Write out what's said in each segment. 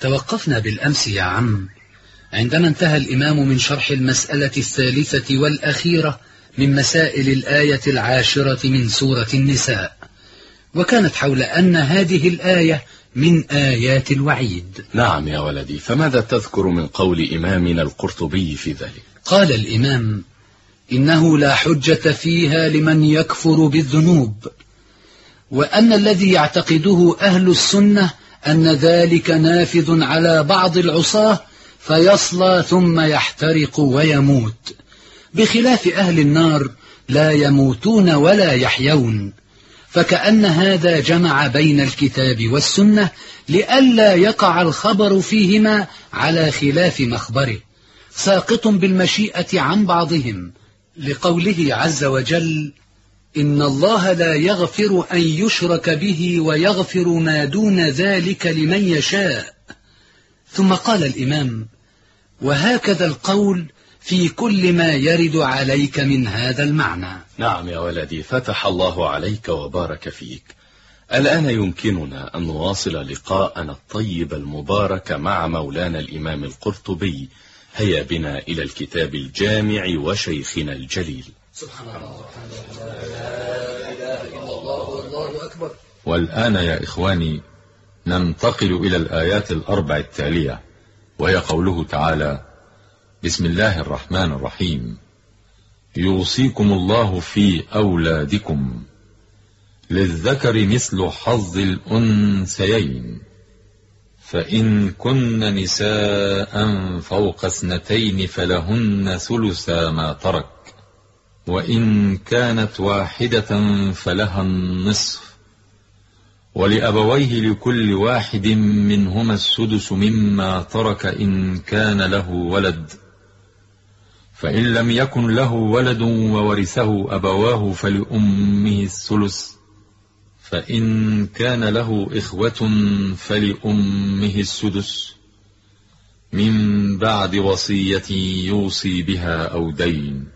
توقفنا بالأمس يا عم. عندما انتهى الإمام من شرح المسألة الثالثة والأخيرة من مسائل الآية العاشرة من سورة النساء وكانت حول أن هذه الآية من آيات الوعيد. نعم يا ولدي فماذا تذكر من قول إمامنا القرطبي في ذلك؟ قال الإمام إنه لا حجة فيها لمن يكفر بالذنوب وأن الذي يعتقده أهل السنة أن ذلك نافذ على بعض العصاة فيصلى ثم يحترق ويموت. بخلاف أهل النار لا يموتون ولا يحيون. فكأن هذا جمع بين الكتاب والسنة لئلا يقع الخبر فيهما على خلاف مخبره. ساقط بالمشيئة عن بعضهم لقوله عز وجل إن الله لا يغفر أن يشرك به ويغفر ما دون ذلك لمن يشاء. ثم قال الإمام وهكذا القول في كل ما يرد عليك من هذا المعنى. نعم يا ولدي فتح الله عليك وبارك فيك. الآن يمكننا أن نواصل لقاءنا الطيب المبارك مع مولانا الإمام القرطبي. هيا بنا إلى الكتاب الجامع وشيخنا الجليل. سبحان الله. لا إله إلا الله والله أكبر والآن يا إخواني ننتقل إلى الآيات الأربع التالية وهي قوله تعالى بسم الله الرحمن الرحيم. يوصيكم الله في أولادكم للذكر مثل حظ الأنثيين فإن كن نساء فوق اثنتين فلهن ثلثا ما ترك. وإن كانت واحدة فلها النصف. ولأبويه لكل واحد منهما السدس مما ترك إن كان له ولد. فإن لم يكن له ولد وورثه أبواه فلأمه الثلث. فإن كان له إخوة فلأمه السدس. من بعد وصية يوصي بها أو دين.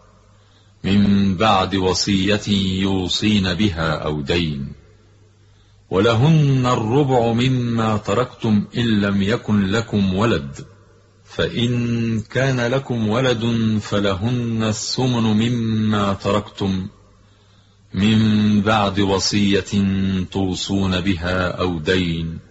من بعد وصية يوصين بها أو دين. ولهن الربع مما تركتم إن لم يكن لكم ولد. فإن كان لكم ولد فلهن الثمن مما تركتم. من بعد وصية توصون بها أو دين.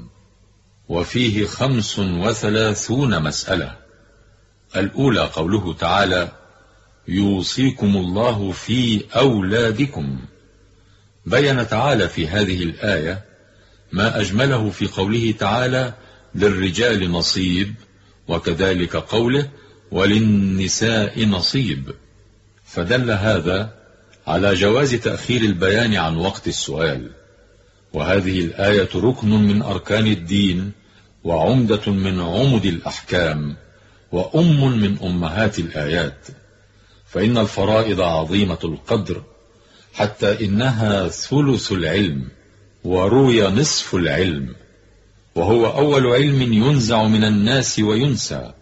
وفيه خمس وثلاثون مسألة. الأولى قوله تعالى يوصيكم الله في أولادكم. بين تعالى في هذه الآية ما أجمله في قوله تعالى للرجال نصيب وكذلك قوله وللنساء نصيب. فدل هذا على جواز تأخير البيان عن وقت السؤال. وهذه الآية ركن من أركان الدين وعمدة من عمد الأحكام وأم من أمهات الآيات. فإن الفرائض عظيمة القدر حتى إنها ثلث العلم وروي نصف العلم. وهو أول علم ينزع من الناس وينسى.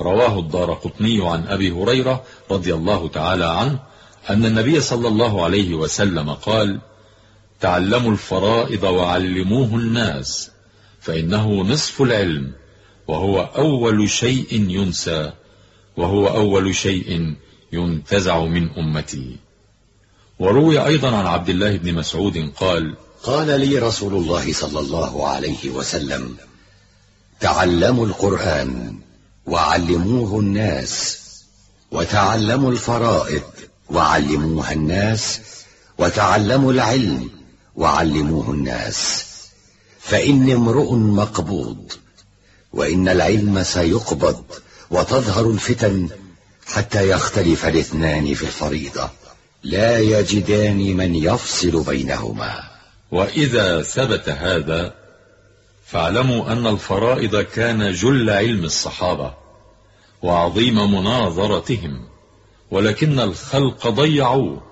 رواه الدار قطني عن أبي هريرة رضي الله تعالى عنه أن النبي صلى الله عليه وسلم قال تعلموا الفرائض وعلموه الناس فإنه نصف العلم وهو أول شيء ينسى وهو أول شيء ينتزع من أمتي. وروي أيضا عن عبد الله بن مسعود قال قال لي رسول الله صلى الله عليه وسلم تعلموا القرآن وعلموه الناس وتعلموا الفرائض وعلموها الناس وتعلموا العلم وعلموه الناس. فإن امرؤ مقبوض وإن العلم سيقبض وتظهر الفتن حتى يختلف الاثنان في الفريضة. لا يجدان من يفصل بينهما. وإذا ثبت هذا فاعلموا أن الفرائض كان جل علم الصحابة وعظيم مناظرتهم ولكن الخلق ضيعوه.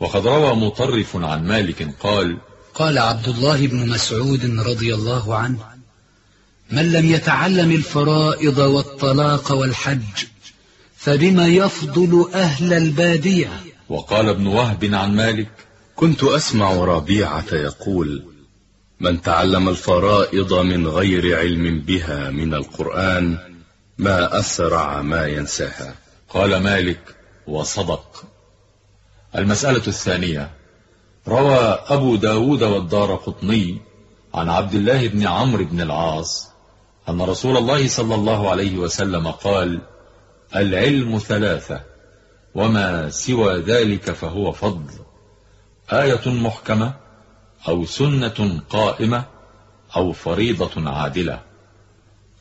وقد روى مطرف عن مالك قال قال عبد الله بن مسعود رضي الله عنه من لم يتعلم الفرائض والطلاق والحج فبما يفضل أهل البادية؟ وقال ابن وهب عن مالك كنت أسمع ربيعة يقول من تعلم الفرائض من غير علم بها من القرآن ما أسرع ما ينساها. قال مالك وصدق. المسألة الثانية روى أبو داود والدار قطني عن عبد الله بن عمرو بن العاص أن رسول الله صلى الله عليه وسلم قال العلم ثلاثة وما سوى ذلك فهو فضل آية محكمة أو سنة قائمة أو فريضة عادلة.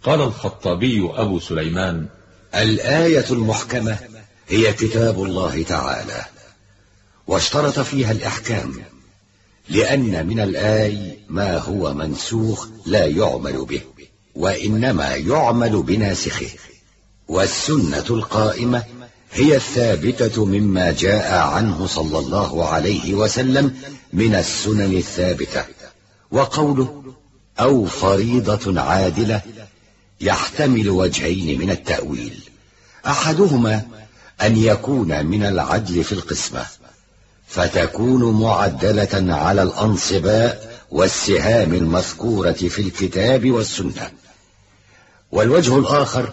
قال الخطابي أبو سليمان الآية المحكمة هي كتاب الله تعالى. واشترط فيها الأحكام لأن من الآي ما هو منسوخ لا يعمل به وإنما يعمل بناسخه. والسنة القائمة هي الثابتة مما جاء عنه صلى الله عليه وسلم من السنن الثابتة. وقوله أو فريضة عادلة يحتمل وجهين من التأويل. أحدهما أن يكون من العدل في القسمة فتكون معدلة على الأنصباء والسهام المذكورة في الكتاب والسنة. والوجه الآخر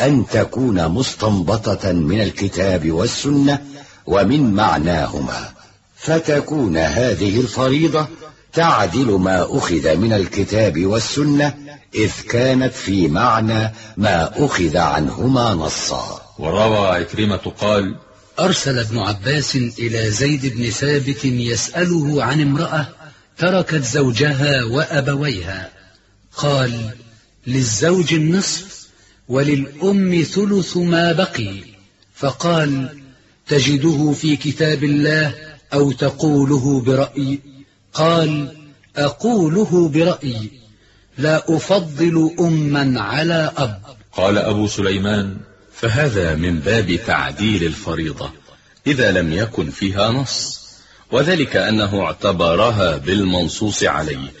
أن تكون مستنبطة من الكتاب والسنة ومن معناهما. فتكون هذه الفريضة تعدل ما أخذ من الكتاب والسنة إذ كانت في معنى ما أخذ عنهما نصا. وروى عكرمة قال أرسل ابن عباس إلى زيد بن ثابت يسأله عن امرأة تركت زوجها وأبويها. قال للزوج النصف وللأم ثلث ما بقي. فقال تجده في كتاب الله أو تقوله برأي. قال أقوله برأي. لا أفضل أما على أب. قال أبو سليمان فهذا من باب تعديل الفريضة إذا لم يكن فيها نص وذلك أنه اعتبرها بالمنصوص عليه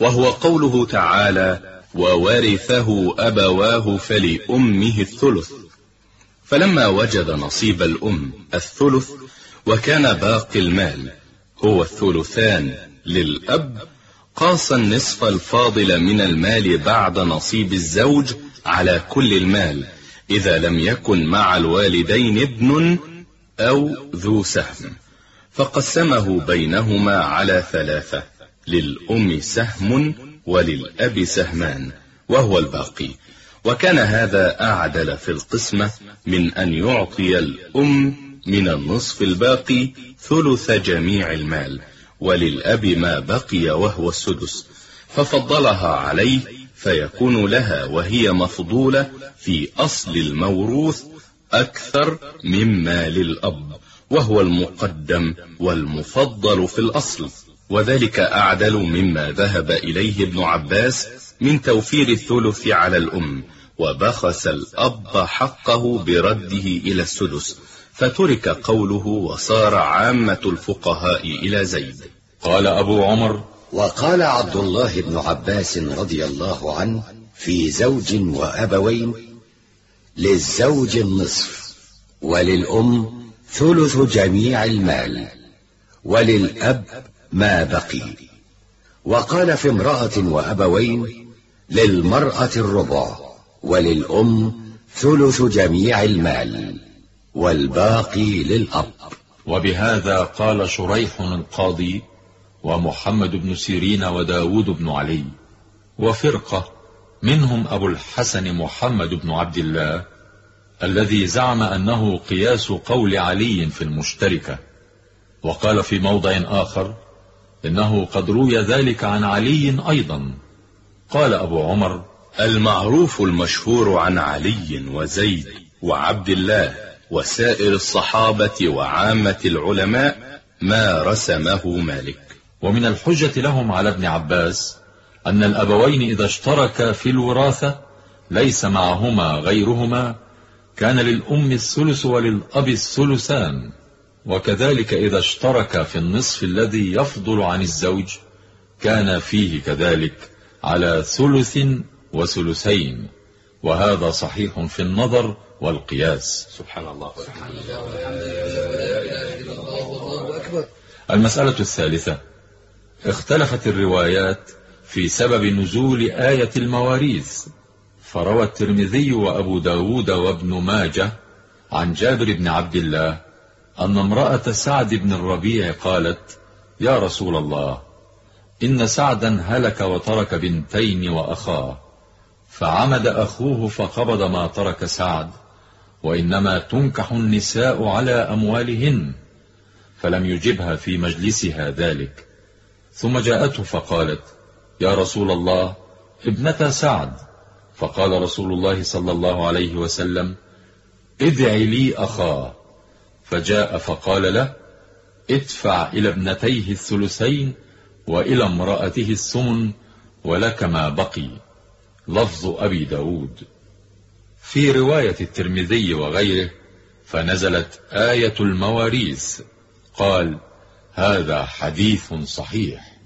وهو قوله تعالى وورثه أبواه فلأمه الثلث فلما وجد نصيب الأم الثلث وكان باقي المال هو الثلثان للأب قاس النصف الفاضل من المال بعد نصيب الزوج على كل المال إذا لم يكن مع الوالدين ابن أو ذو سهم فقسمه بينهما على ثلاثة للأم سهم وللأب سهمان وهو الباقي. وكان هذا أعدل في القسمة من أن يعطي الأم من النصف الباقي ثلث جميع المال وللأب ما بقي وهو السدس ففضلها عليه فيكون لها وهي مفضولة في أصل الموروث أكثر مما للأب وهو المقدم والمفضل في الأصل. وذلك أعدل مما ذهب إليه ابن عباس من توفير الثلث على الأم وبخس الأب حقه برده إلى السدس. فترك قوله وصار عامة الفقهاء إلى زيد. قال أبو عمر وقال عبد الله بن عباس رضي الله عنه في زوج وأبوين للزوج النصف وللأم ثلث جميع المال وللأب ما بقي. وقال في امرأة وأبوين للمرأة الربع وللأم ثلث جميع المال والباقي للأب. وبهذا قال شريح القاضي ومحمد بن سيرين وداود بن علي وفرقة منهم أبو الحسن محمد بن عبد الله الذي زعم أنه قياس قول علي في المشتركة. وقال في موضع آخر إنه قد روي ذلك عن علي أيضا. قال أبو عمر المعروف المشهور عن علي وزيد وعبد الله وسائر الصحابة وعامة العلماء ما رسمه مالك. ومن الحجة لهم على ابن عباس أن الأبوين إذا اشتركا في الوراثة ليس معهما غيرهما كان للأم الثلث وللأب الثلثان وكذلك إذا اشترك في النصف الذي يفضل عن الزوج كان فيه كذلك على ثلث وثلثين وهذا صحيح في النظر والقياس. سبحان الله. المسألة الثالثة. اختلفت الروايات في سبب نزول آية المواريث. فروى الترمذي وأبو داود وابن ماجه عن جابر بن عبد الله أن امرأة سعد بن الربيع قالت يا رسول الله إن سعدا هلك وترك بنتين وأخاه فعمد أخوه فقبض ما ترك سعد وإنما تنكح النساء على أموالهن فلم يجبها في مجلسها ذلك. ثم جاءته فقالت يا رسول الله ابنة سعد. فقال رسول الله صلى الله عليه وسلم ادع لي أخاه فجاء فقال له ادفع إلى ابنتيه الثلثين وإلى امرأته الثمن ولك ما بقي. لفظ أبي داود. في رواية الترمذي وغيره فنزلت آية المواريث قال هذا حديث صحيح.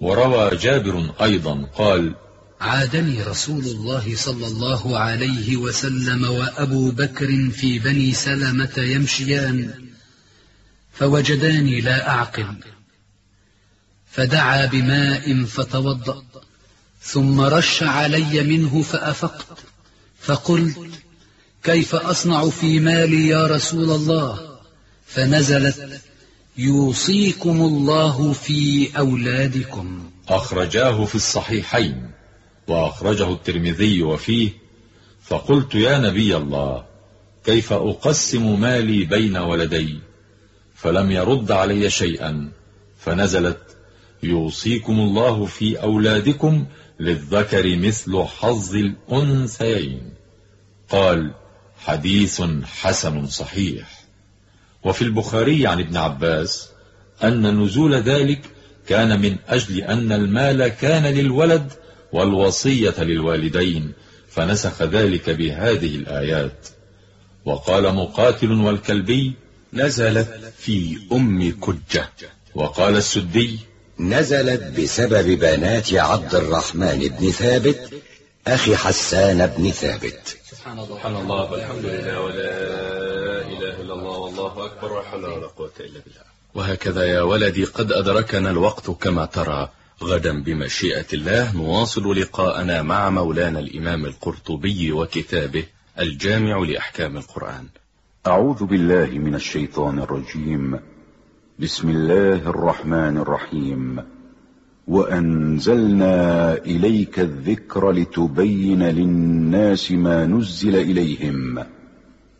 وروى جابر أيضا قال عادني رسول الله صلى الله عليه وسلم وأبو بكر في بني سلمة يمشيان فوجداني لا أعقل. فدعا بماء فتوضأ ثم رش علي منه فأفقت. فقلت كيف أصنع في مالي يا رسول الله؟ فنزلت يوصيكم الله في أولادكم. أخرجاه في الصحيحين وأخرجه الترمذي وفيه فقلت يا نبي الله كيف أقسم مالي بين ولدي؟ فلم يرد علي شيئا فنزلت يوصيكم الله في أولادكم للذكر مثل حظ الأنثيين. قال حديث حسن صحيح. وفي البخاري عن ابن عباس أن نزول ذلك كان من أجل أن المال كان للولد والوصية للوالدين فنسخ ذلك بهذه الآيات. وقال مقاتل والكلبي نزلت في أم كجة. وقال السدي نزلت بسبب بنات عبد الرحمن بن ثابت أخي حسان بن ثابت. سبحان الله. سبحان الله. والحمد لله ولا الله أكبر ولا حول ولا قوة إلا بالله. وهكذا يا ولدي قد أدركنا الوقت كما ترى. غدا بمشيئة الله نواصل لقاءنا مع مولانا الإمام القرطبي وكتابه الجامع لأحكام القرآن. أعوذ بالله من الشيطان الرجيم. بسم الله الرحمن الرحيم. وأنزلنا إليك الذكر لتبين للناس ما نزل إليهم.